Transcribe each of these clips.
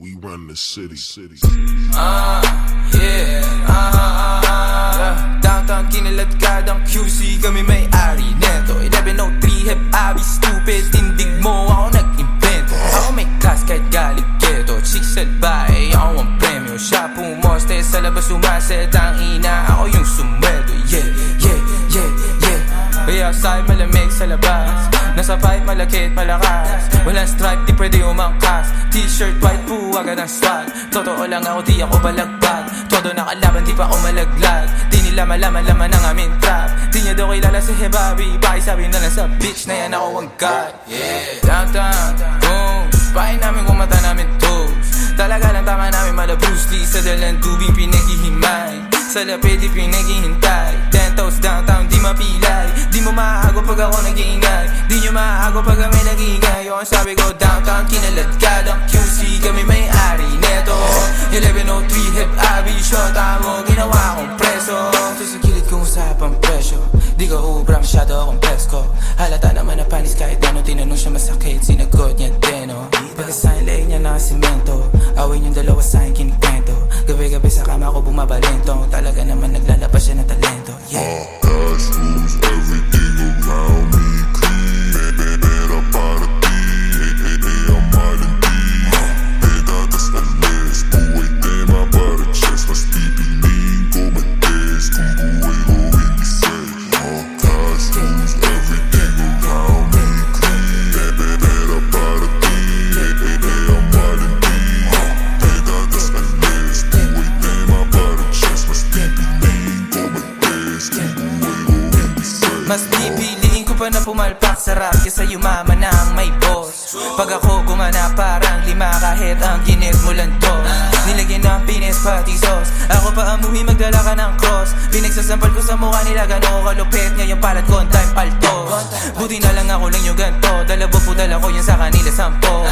We run the city. city. Ah, yeah, ah, ah, ah. Downtown kinalat kadang QC Kami may-ari neto. 1103 hep abi stupid. Tindig mo ako nag-invento. Ako may class kahit galing ghetto Chicks at bae, ako ang premyo Siya pumoste sa labas umaset Ang ina, ako yung sumweldo. Yeah, yeah, yeah, yeah. Kaya sa'yo malamig sa labas Nasa pipe malakit malakas. Walang stripe di pwede umangkas. T-shirt white po agad ang swag Totoo lang ako di ako balagbag Todo nakalaban di pa ako malaglag. Di nila malaman laman ang aming trap. Di niya daw kilala si Hebabi Pakisabi na lang sa bitch na yan ako ang god Yeah, downtown, boom Pahay namin kung mata namin toes. Talaga lang tama namin mala Bruce Lee. Sa dalang tubig pinaghihimay Sa lapid di pinaghihintay. Ten toes downtown di mapilay. Di mo maago pag ako nag-iingay. Di maago pag kami nag-iingay Yung sabi ko downtown kinalad ka ng QC Kami may-ari neto. 1103 hip abi Shota mo ginawa kong preso. Ito sa kilid kong usapang presyo Di ka ubra masyado akong pesko Halata naman na panis kahit ano Tinanong siya masakit Sinagot niya din oh. Pagkasahin leeg niya na simento. Awin yung dalawa sa akin kinikwento Gabi-gabi sa kama ko bumabalento. Talaga naman naglalabas siya ng talento. Yeah. Cash rules everything Mas pipiliin ko pa na pumalpak sa rap Kesa yumaman na ang may boss. Pag ako gumana parang lima kahit ang ginit mo lang to. Nilagyan ng pinis pati sauce. Ako pa amuhi magdala ka ng cross. Pinagsasampal ko sa mukha nila gano'n kalupit. Ngayon palat ko ang time palto Buti na lang ako lang yung ganto. Dalabo po dala ko yun sa kanila sampo.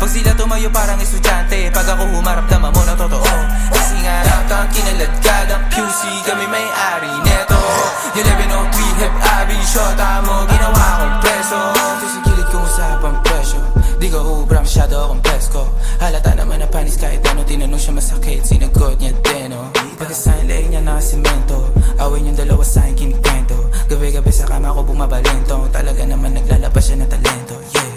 Pag sila tumayo parang estudyante. Pag ako humarap tama mo na totoo. Kasi nga downtown kinalad ka ng QC Shota mo, ginawa kong preso. Ito sa gilid kong usapang presyo Di ka ubra, masyado akong presko. Halata naman na panis kahit ano Tinanong siya masakit, sinagot niya din oh. Pagkasahin leeg niya na simento Awin yung dalawa sa akin kinikwento Gabi-gabi sa kama ko bumabalento. Talaga naman naglalabas siya ng talento Yeah.